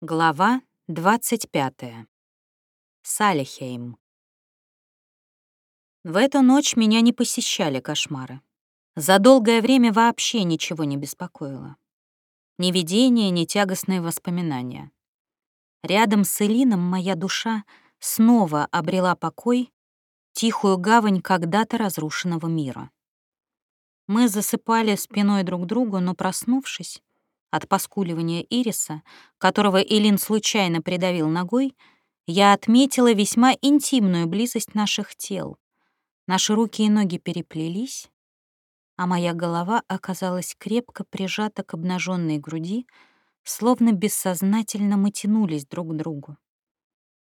Глава 25. Салихейм. В эту ночь меня не посещали кошмары. За долгое время вообще ничего не беспокоило. Ни видения, ни тягостные воспоминания. Рядом с Элином моя душа снова обрела покой, тихую гавань когда-то разрушенного мира. Мы засыпали спиной друг к другу, но, проснувшись, от поскуливания Ириса, которого Элин случайно придавил ногой, я отметила весьма интимную близость наших тел. Наши руки и ноги переплелись, а моя голова оказалась крепко прижата к обнаженной груди, словно бессознательно мы тянулись друг к другу.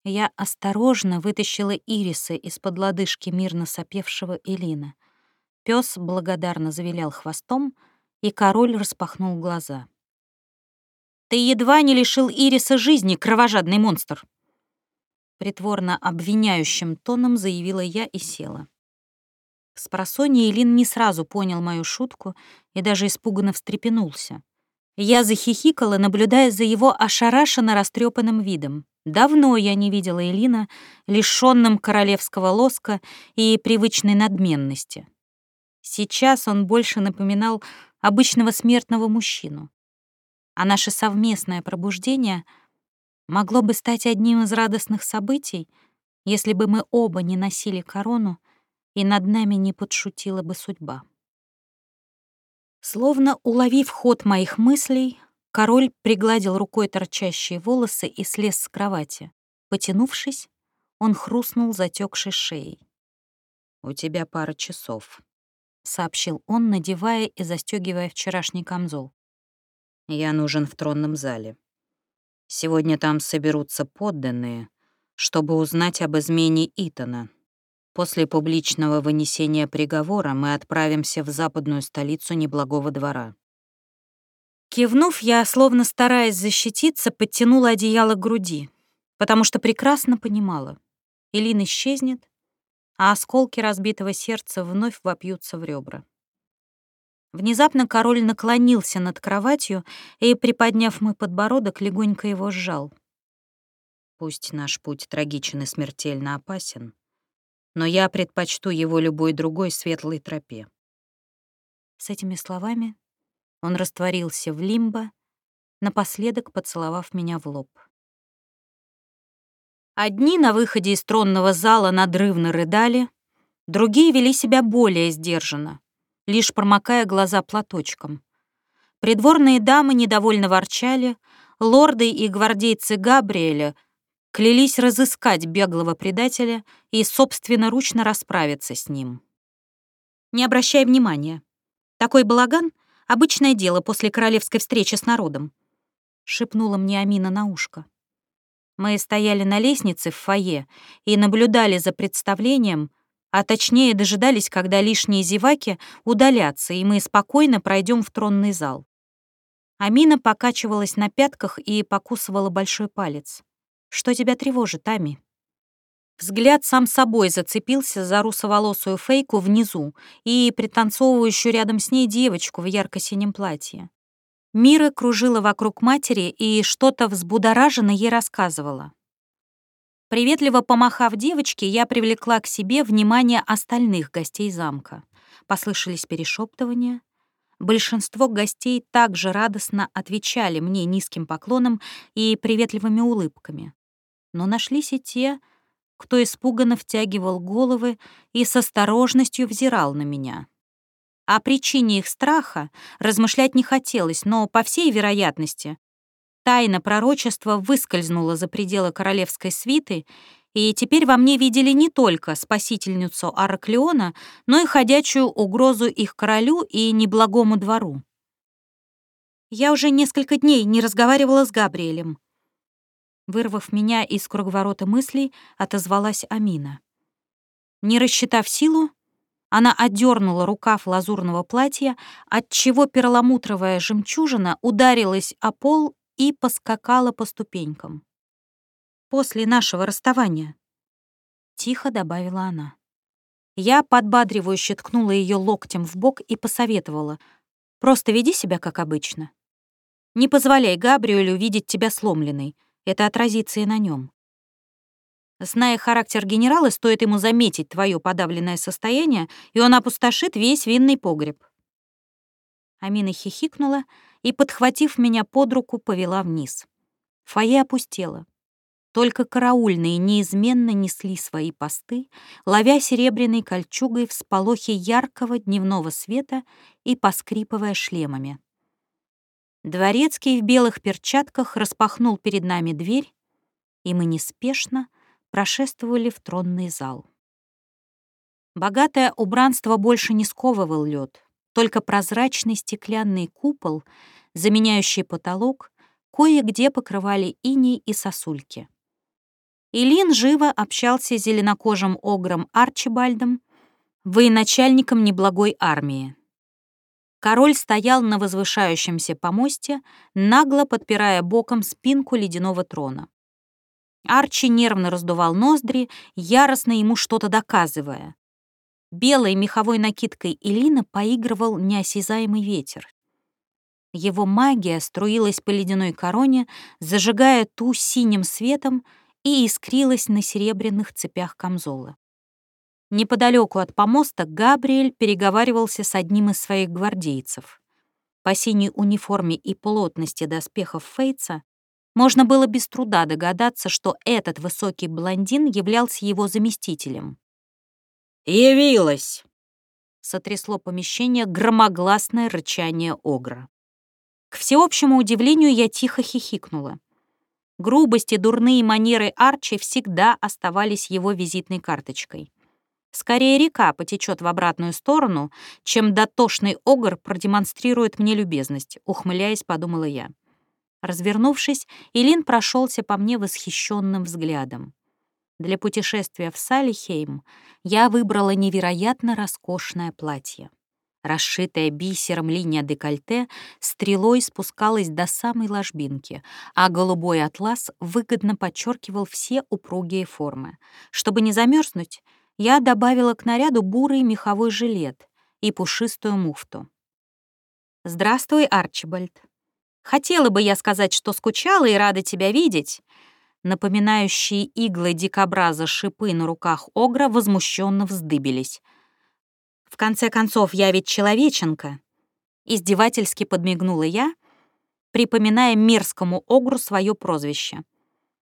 Я осторожно вытащила Ириса из-под лодыжки мирно сопевшего Элина. Пёс благодарно завилял хвостом, и король распахнул глаза. Ты едва не лишил Ириса жизни, кровожадный монстр!» Притворно обвиняющим тоном заявила я и села. С просонья Илин не сразу понял мою шутку и даже испуганно встрепенулся. Я захихикала, наблюдая за его ошарашенно растрепанным видом. Давно я не видела Элина, лишённым королевского лоска и привычной надменности. Сейчас он больше напоминал обычного смертного мужчину а наше совместное пробуждение могло бы стать одним из радостных событий, если бы мы оба не носили корону и над нами не подшутила бы судьба. Словно уловив ход моих мыслей, король пригладил рукой торчащие волосы и слез с кровати. Потянувшись, он хрустнул затекшей шеей. «У тебя пара часов», — сообщил он, надевая и застегивая вчерашний камзол. Я нужен в тронном зале. Сегодня там соберутся подданные, чтобы узнать об измене Итана. После публичного вынесения приговора мы отправимся в западную столицу неблагого двора. Кивнув, я, словно стараясь защититься, подтянула одеяло к груди, потому что прекрасно понимала. Илин исчезнет, а осколки разбитого сердца вновь вопьются в ребра. Внезапно король наклонился над кроватью и, приподняв мой подбородок, легонько его сжал. «Пусть наш путь трагичен и смертельно опасен, но я предпочту его любой другой светлой тропе». С этими словами он растворился в лимбо, напоследок поцеловав меня в лоб. Одни на выходе из тронного зала надрывно рыдали, другие вели себя более сдержанно, лишь промокая глаза платочком. Придворные дамы недовольно ворчали, лорды и гвардейцы Габриэля клялись разыскать беглого предателя и собственноручно расправиться с ним. «Не обращай внимания. Такой балаган — обычное дело после королевской встречи с народом», — шепнула мне Амина на ушко. Мы стояли на лестнице в фойе и наблюдали за представлением, а точнее дожидались, когда лишние зеваки удалятся, и мы спокойно пройдем в тронный зал. Амина покачивалась на пятках и покусывала большой палец. «Что тебя тревожит, Ами?» Взгляд сам собой зацепился за русоволосую фейку внизу и пританцовывающую рядом с ней девочку в ярко-синем платье. Мира кружила вокруг матери и что-то взбудораженно ей рассказывала. Приветливо помахав девочке, я привлекла к себе внимание остальных гостей замка. Послышались перешептывания. Большинство гостей также радостно отвечали мне низким поклоном и приветливыми улыбками. Но нашлись и те, кто испуганно втягивал головы и с осторожностью взирал на меня. О причине их страха размышлять не хотелось, но, по всей вероятности, Тайна пророчества выскользнула за пределы королевской свиты, и теперь во мне видели не только спасительницу Араклеона, но и ходячую угрозу их королю и неблагому двору. Я уже несколько дней не разговаривала с Габриэлем. Вырвав меня из круговорота мыслей, отозвалась Амина. Не рассчитав силу, она отдернула рукав лазурного платья, отчего перламутровая жемчужина ударилась о пол и поскакала по ступенькам. «После нашего расставания», — тихо добавила она. Я подбадривающе ткнула ее локтем в бок и посоветовала. «Просто веди себя как обычно. Не позволяй Габриэлю видеть тебя сломленной. Это отразится и на нем. Зная характер генерала, стоит ему заметить твое подавленное состояние, и он опустошит весь винный погреб. Амина хихикнула и, подхватив меня под руку, повела вниз. Фойе опустело. Только караульные неизменно несли свои посты, ловя серебряной кольчугой в сполохе яркого дневного света и поскрипывая шлемами. Дворецкий в белых перчатках распахнул перед нами дверь, и мы неспешно прошествовали в тронный зал. Богатое убранство больше не сковывал лед, только прозрачный стеклянный купол, заменяющий потолок, кое-где покрывали иней и сосульки. Илин живо общался с зеленокожим огром Арчибальдом, военачальником неблагой армии. Король стоял на возвышающемся помосте, нагло подпирая боком спинку ледяного трона. Арчи нервно раздувал ноздри, яростно ему что-то доказывая. Белой меховой накидкой Илина поигрывал неосязаемый ветер. Его магия струилась по ледяной короне, зажигая ту синим светом и искрилась на серебряных цепях камзола. Неподалеку от помоста Габриэль переговаривался с одним из своих гвардейцев. По синей униформе и плотности доспехов Фейтса можно было без труда догадаться, что этот высокий блондин являлся его заместителем. «Явилась!» — сотрясло помещение громогласное рычание огра. К всеобщему удивлению я тихо хихикнула. Грубость и дурные манеры Арчи всегда оставались его визитной карточкой. Скорее река потечет в обратную сторону, чем дотошный огр продемонстрирует мне любезность, ухмыляясь, подумала я. Развернувшись, Илин прошелся по мне восхищенным взглядом. Для путешествия в Салихейм я выбрала невероятно роскошное платье. Расшитая бисером линия декольте стрелой спускалась до самой ложбинки, а голубой атлас выгодно подчеркивал все упругие формы. Чтобы не замерзнуть, я добавила к наряду бурый меховой жилет и пушистую муфту. «Здравствуй, Арчибальд. Хотела бы я сказать, что скучала и рада тебя видеть». Напоминающие иглы дикобраза шипы на руках Огра возмущенно вздыбились. «В конце концов, я ведь человеченка!» Издевательски подмигнула я, припоминая мерзкому Огру свое прозвище.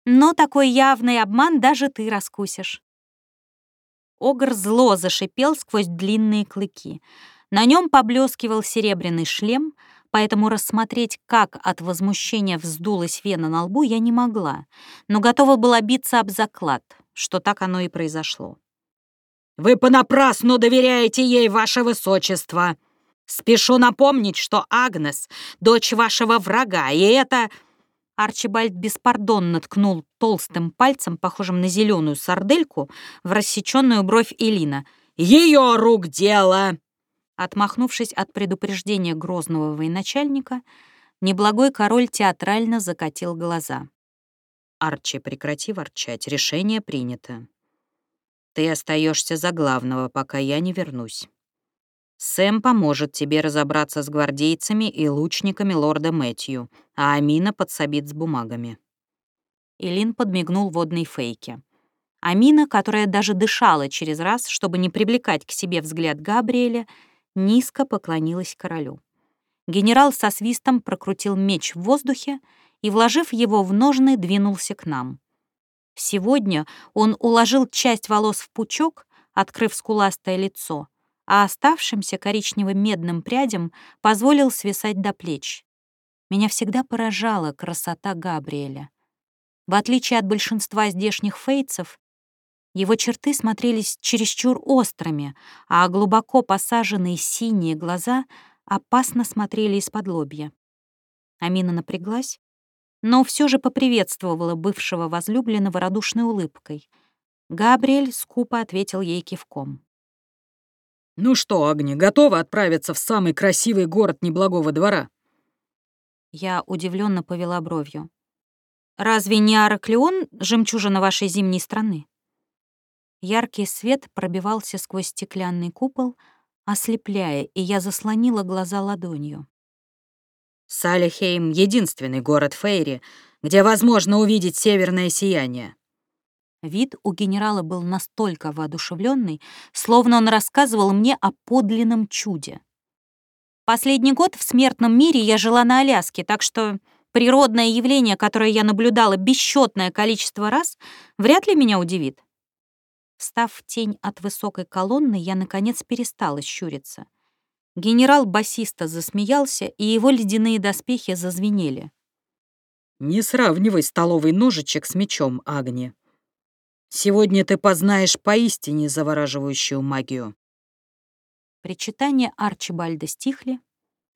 «Но такой явный обман даже ты раскусишь». Огр зло зашипел сквозь длинные клыки. На нем поблескивал серебряный шлем, поэтому рассмотреть, как от возмущения вздулась вена на лбу, я не могла, но готова была биться об заклад, что так оно и произошло. «Вы понапрасну доверяете ей, ваше высочество! Спешу напомнить, что Агнес — дочь вашего врага, и это...» Арчибальд беспардонно ткнул толстым пальцем, похожим на зеленую сардельку, в рассеченную бровь Элина. «Ее рук дело!» Отмахнувшись от предупреждения грозного военачальника, неблагой король театрально закатил глаза. «Арчи, прекрати ворчать, решение принято. Ты остаешься за главного, пока я не вернусь. Сэм поможет тебе разобраться с гвардейцами и лучниками лорда Мэтью, а Амина подсобит с бумагами». Илин подмигнул водной фейке. Амина, которая даже дышала через раз, чтобы не привлекать к себе взгляд Габриэля, низко поклонилась королю. Генерал со свистом прокрутил меч в воздухе и, вложив его в ножны, двинулся к нам. Сегодня он уложил часть волос в пучок, открыв скуластое лицо, а оставшимся коричневым медным прядям позволил свисать до плеч. Меня всегда поражала красота Габриэля. В отличие от большинства здешних фейцев, его черты смотрелись чересчур острыми, а глубоко посаженные синие глаза опасно смотрели из-под лобья. Амина напряглась, но все же поприветствовала бывшего возлюбленного радушной улыбкой. Габриэль скупо ответил ей кивком. «Ну что, Агни, готова отправиться в самый красивый город неблагого двора?» Я удивленно повела бровью. «Разве не Араклеон — жемчужина вашей зимней страны?» Яркий свет пробивался сквозь стеклянный купол, ослепляя, и я заслонила глаза ладонью. Салихейм — единственный город Фейри, где возможно увидеть северное сияние. Вид у генерала был настолько воодушевленный, словно он рассказывал мне о подлинном чуде. Последний год в смертном мире я жила на Аляске, так что природное явление, которое я наблюдала бесчетное количество раз, вряд ли меня удивит. Встав в тень от высокой колонны, я, наконец, перестала щуриться. Генерал басиста засмеялся, и его ледяные доспехи зазвенели. «Не сравнивай столовый ножичек с мечом, Агни. Сегодня ты познаешь поистине завораживающую магию». Причитания Арчибальда стихли.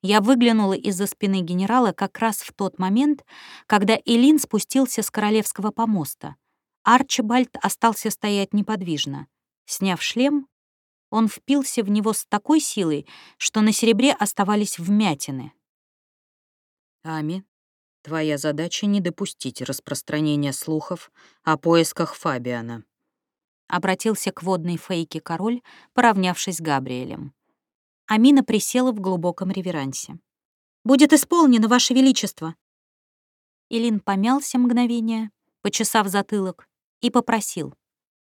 Я выглянула из-за спины генерала как раз в тот момент, когда Элин спустился с королевского помоста. Арчибальд остался стоять неподвижно. Сняв шлем, он впился в него с такой силой, что на серебре оставались вмятины. «Ами, твоя задача — не допустить распространения слухов о поисках Фабиана», — обратился к водной фейке король, поравнявшись с Габриэлем. Амина присела в глубоком реверансе. «Будет исполнено, Ваше Величество!» Илин помялся мгновение, почесав затылок, и попросил.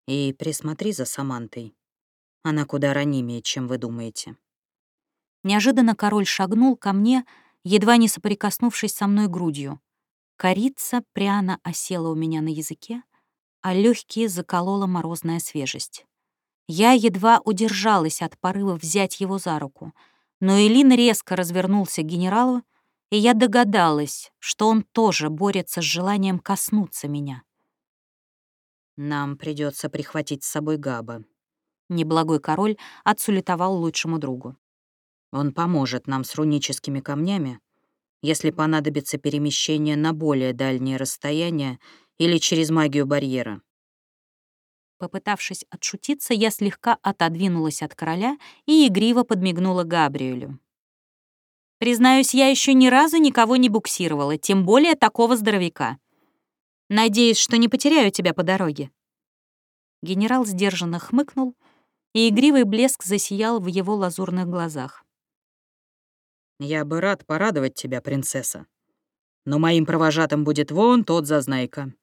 «И присмотри за Самантой. Она куда ранимее, чем вы думаете». Неожиданно король шагнул ко мне, едва не соприкоснувшись со мной грудью. Корица пряно осела у меня на языке, а легкие заколола морозная свежесть. Я едва удержалась от порыва взять его за руку, но Элин резко развернулся к генералу, и я догадалась, что он тоже борется с желанием коснуться меня. «Нам придется прихватить с собой Габа», Неблагой король отсулетовал лучшему другу. «Он поможет нам с руническими камнями, если понадобится перемещение на более дальние расстояния или через магию барьера». Попытавшись отшутиться, я слегка отодвинулась от короля и игриво подмигнула Габриэлю. «Признаюсь, я еще ни разу никого не буксировала, тем более такого здоровяка. Надеюсь, что не потеряю тебя по дороге». Генерал сдержанно хмыкнул, и игривый блеск засиял в его лазурных глазах. «Я бы рад порадовать тебя, принцесса. Но моим провожатым будет вон тот зазнайка».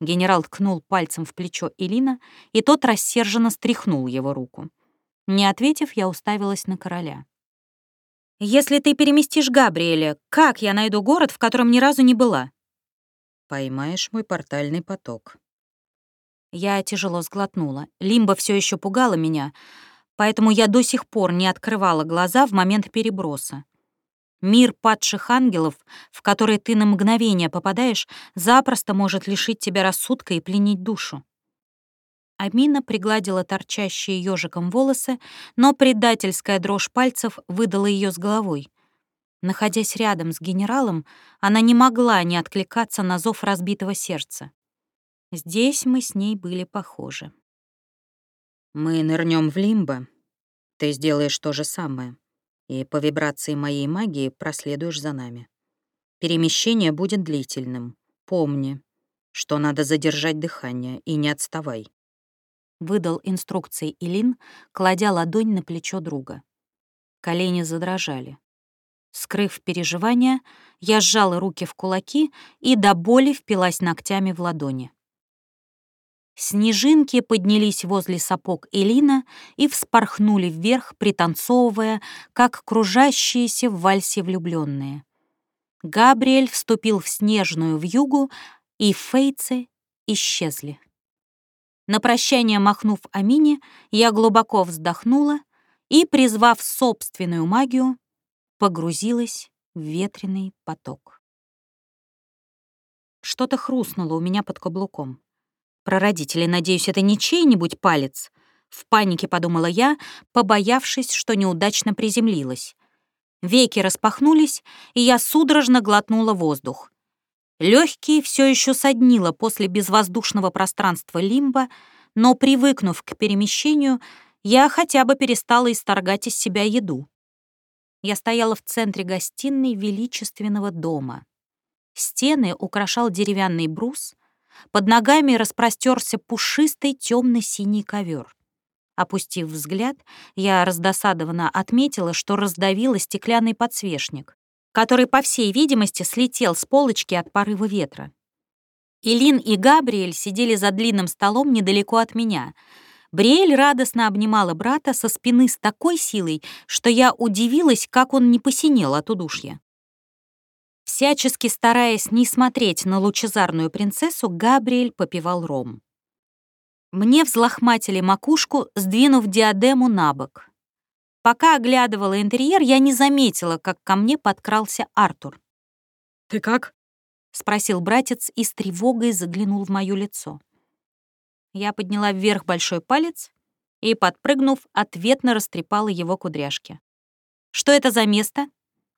Генерал ткнул пальцем в плечо Элина, и тот рассерженно стряхнул его руку. Не ответив, я уставилась на короля. «Если ты переместишь Габриэля, как я найду город, в котором ни разу не была?» «Поймаешь мой портальный поток», я тяжело сглотнула. Лимба все еще пугала меня, поэтому я до сих пор не открывала глаза в момент переброса. Мир падших ангелов, в который ты на мгновение попадаешь, запросто может лишить тебя рассудка и пленить душу. Амина пригладила торчащие ежиком волосы, но предательская дрожь пальцев выдала ее с головой. Находясь рядом с генералом, она не могла не откликаться на зов разбитого сердца. Здесь мы с ней были похожи. «Мы нырнем в лимбо. Ты сделаешь то же самое, и по вибрации моей магии проследуешь за нами. Перемещение будет длительным. Помни, что надо задержать дыхание и не отставай». Выдал инструкции Илин, кладя ладонь на плечо друга. Колени задрожали. Скрыв переживания, я сжала руки в кулаки и до боли впилась ногтями в ладони. Снежинки поднялись возле сапог Элина и вспорхнули вверх, пританцовывая, как кружащиеся в вальсе влюбленные. Габриэль вступил в снежную вьюгу, и фейцы исчезли. На прощание махнув Амине, я глубоко вздохнула и, призвав собственную магию, погрузилась в ветреный поток. Что-то хрустнуло у меня под каблуком. Про родителей, надеюсь, это не чей-нибудь палец. В панике подумала я, побоявшись, что неудачно приземлилась. Веки распахнулись, и я судорожно глотнула воздух. Легкие все еще соднило после безвоздушного пространства лимба, но, привыкнув к перемещению, я хотя бы перестала исторгать из себя еду. Я стояла в центре гостиной величественного дома. Стены украшал деревянный брус, под ногами распростерся пушистый темно-синий ковер. Опустив взгляд, я раздосадованно отметила, что раздавила стеклянный подсвечник. который, по всей видимости, слетел с полочки от порыва ветра. Илин и Габриэль сидели за длинным столом недалеко от меня. Бриэль радостно обнимала брата со спины с такой силой, что я удивилась, как он не посинел от удушья. Всячески стараясь не смотреть на лучезарную принцессу, Габриэль попивал ром. Мне взлохматили макушку, сдвинув диадему на бок. Пока оглядывала интерьер, я не заметила, как ко мне подкрался Артур. «Ты как?» — спросил братец и с тревогой заглянул в моё лицо. Я подняла вверх большой палец и, подпрыгнув, ответно растрепала его кудряшки. «Что это за место?»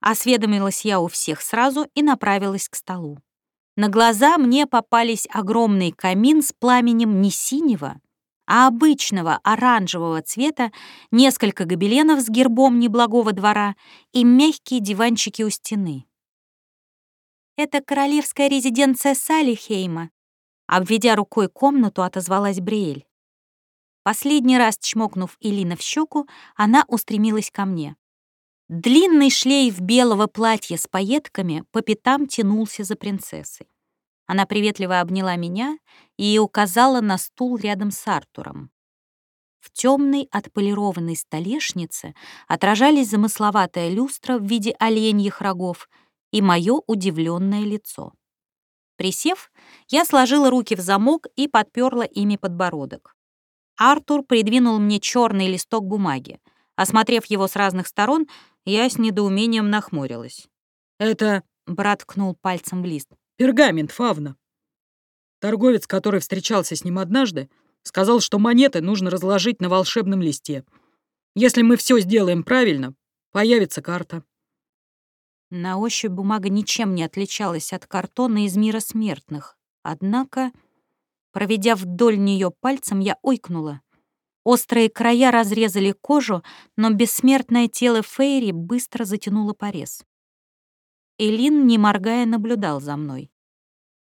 Осведомилась я у всех сразу и направилась к столу. На глаза мне попались огромный камин с пламенем не синего, а обычного оранжевого цвета, несколько гобеленов с гербом неблагого двора и мягкие диванчики у стены. «Это королевская резиденция Салихейма», обведя рукой комнату, отозвалась Бриэль. Последний раз чмокнув Элина в щеку, она устремилась ко мне. Длинный шлейф белого платья с пайетками по пятам тянулся за принцессой. Она приветливо обняла меня и указала на стул рядом с Артуром. В темной отполированной столешнице отражались замысловатая люстра в виде оленьих рогов и мое удивленное лицо. Присев, я сложила руки в замок и подперла ими подбородок. Артур придвинул мне черный листок бумаги. Осмотрев его с разных сторон, я с недоумением нахмурилась. «Это...» — брат ткнул пальцем в лист. «Пергамент Фавна. Торговец, который встречался с ним однажды, сказал, что монеты нужно разложить на волшебном листе. Если мы все сделаем правильно, появится карта». На ощупь бумага ничем не отличалась от картона из мира смертных. Однако, проведя вдоль нее пальцем, я ойкнула. Острые края разрезали кожу, но бессмертное тело Фейри быстро затянуло порез. Элин, не моргая, наблюдал за мной.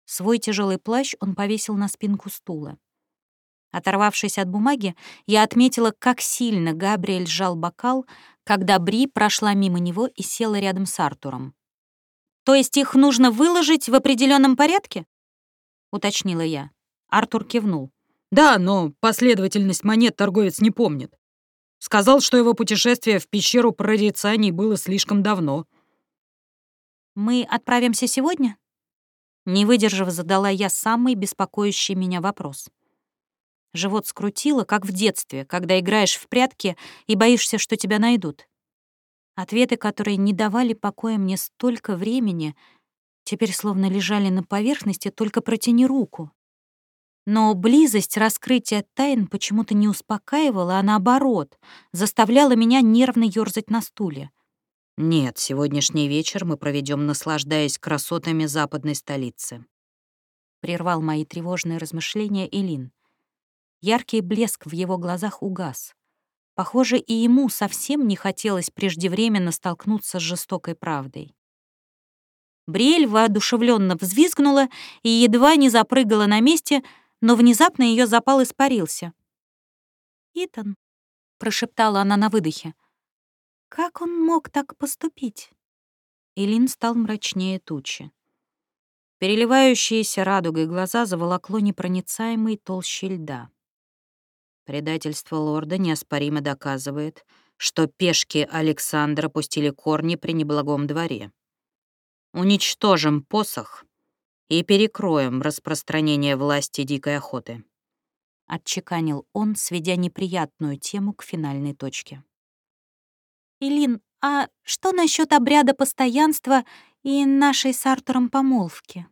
Свой тяжелый плащ он повесил на спинку стула. Оторвавшись от бумаги, я отметила, как сильно Габриэль сжал бокал, когда Бри прошла мимо него и села рядом с Артуром. «То есть их нужно выложить в определенном порядке?» — уточнила я. Артур кивнул. Да, но последовательность монет торговец не помнит. Сказал, что его путешествие в пещеру прорицаний было слишком давно. «Мы отправимся сегодня?» Не выдержав, задала я самый беспокоящий меня вопрос. Живот скрутило, как в детстве, когда играешь в прятки и боишься, что тебя найдут. Ответы, которые не давали покоя мне столько времени, теперь словно лежали на поверхности, только протяни руку. Но близость раскрытия тайн почему-то не успокаивала, а наоборот, заставляла меня нервно ёрзать на стуле. «Нет, сегодняшний вечер мы проведем, наслаждаясь красотами западной столицы», — прервал мои тревожные размышления Элин. Яркий блеск в его глазах угас. Похоже, и ему совсем не хотелось преждевременно столкнуться с жестокой правдой. Бриэль воодушевленно взвизгнула и едва не запрыгала на месте, но внезапно ее запал испарился. «Итан», — прошептала она на выдохе, — «как он мог так поступить?» Илин стал мрачнее тучи. Переливающиеся радугой глаза заволокло непроницаемой толщей льда. Предательство лорда неоспоримо доказывает, что пешки Александра пустили корни при неблагом дворе. Уничтожим посох, и перекроем распространение власти дикой охоты», — отчеканил он, сведя неприятную тему к финальной точке. «Илин, а что насчет обряда постоянства и нашей с Артуром помолвки?»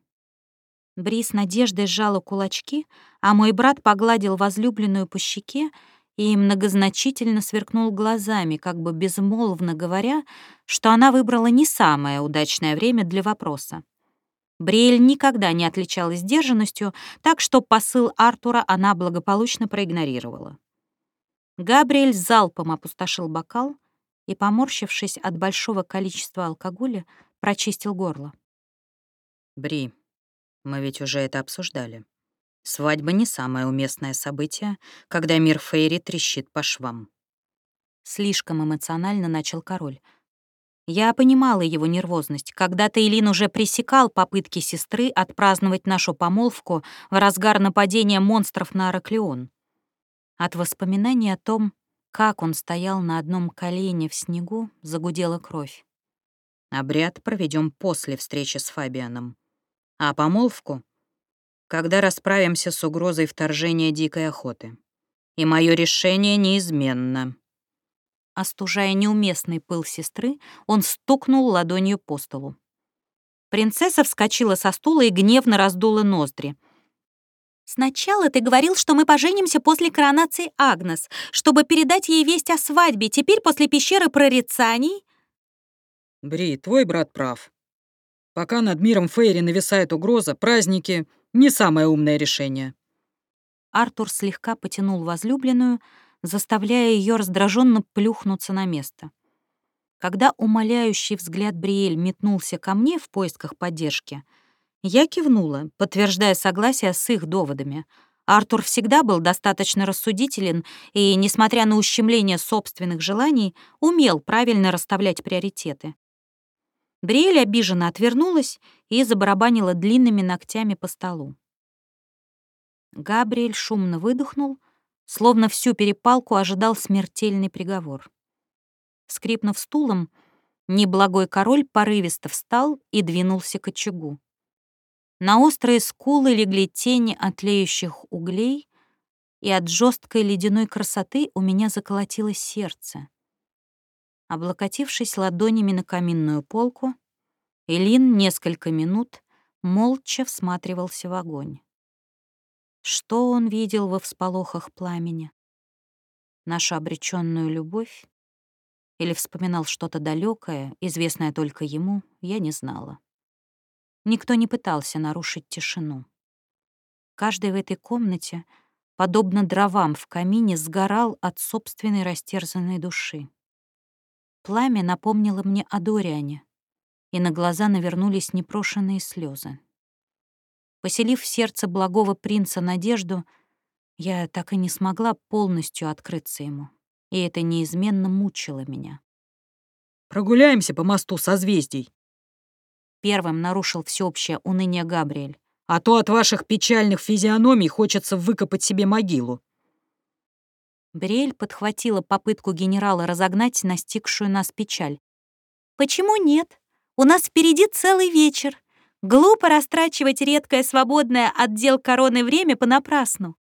Брис надеждой сжала кулачки, а мой брат погладил возлюбленную по щеке и многозначительно сверкнул глазами, как бы безмолвно говоря, что она выбрала не самое удачное время для вопроса. Бриэль никогда не отличалась сдержанностью, так что посыл Артура она благополучно проигнорировала. Габриэль залпом опустошил бокал и, поморщившись от большого количества алкоголя, прочистил горло. «Бри, мы ведь уже это обсуждали. Свадьба не самое уместное событие, когда мир Фейри трещит по швам». Слишком эмоционально начал король. Я понимала его нервозность. Когда-то Илин уже пресекал попытки сестры отпраздновать нашу помолвку в разгар нападения монстров на Араклеон. От воспоминаний о том, как он стоял на одном колене в снегу, загудела кровь. Обряд проведем после встречи с Фабианом. А помолвку — когда расправимся с угрозой вторжения дикой охоты. И мое решение неизменно. Остужая неуместный пыл сестры, он стукнул ладонью по столу. Принцесса вскочила со стула и гневно раздула ноздри. «Сначала ты говорил, что мы поженимся после коронации Агнес, чтобы передать ей весть о свадьбе. Теперь после пещеры прорицаний...» Бри, твой брат прав. Пока над миром Фейри нависает угроза, праздники — не самое умное решение. Артур слегка потянул возлюбленную, заставляя ее раздраженно плюхнуться на место. Когда умоляющий взгляд Бриэль метнулся ко мне в поисках поддержки, я кивнула, подтверждая согласие с их доводами. Артур всегда был достаточно рассудителен и, несмотря на ущемление собственных желаний, умел правильно расставлять приоритеты. Бриэль обиженно отвернулась и забарабанила длинными ногтями по столу. Габриэль шумно выдохнул, словно всю перепалку ожидал смертельный приговор. Скрипнув стулом, неблагой король порывисто встал и двинулся к очагу. На острые скулы легли тени от леющих углей, и от жесткой ледяной красоты у меня заколотилось сердце. Облокотившись ладонями на каминную полку, Элин несколько минут молча всматривался в огонь. Что он видел во всполохах пламени? Нашу обреченную любовь? Или вспоминал что-то далекое, известное только ему, я не знала. Никто не пытался нарушить тишину. Каждый в этой комнате, подобно дровам в камине, сгорал от собственной растерзанной души. Пламя напомнило мне о Дориане, и на глаза навернулись непрошенные слезы. Поселив в сердце благого принца надежду, я так и не смогла полностью открыться ему, и это неизменно мучило меня. «Прогуляемся по мосту созвездий», — первым нарушил всеобщее уныние Габриэль. «А то от ваших печальных физиономий хочется выкопать себе могилу». Бриэль подхватила попытку генерала разогнать настигшую нас печаль. «Почему нет? У нас впереди целый вечер. Глупо растрачивать редкое свободное от дел короны время понапрасну».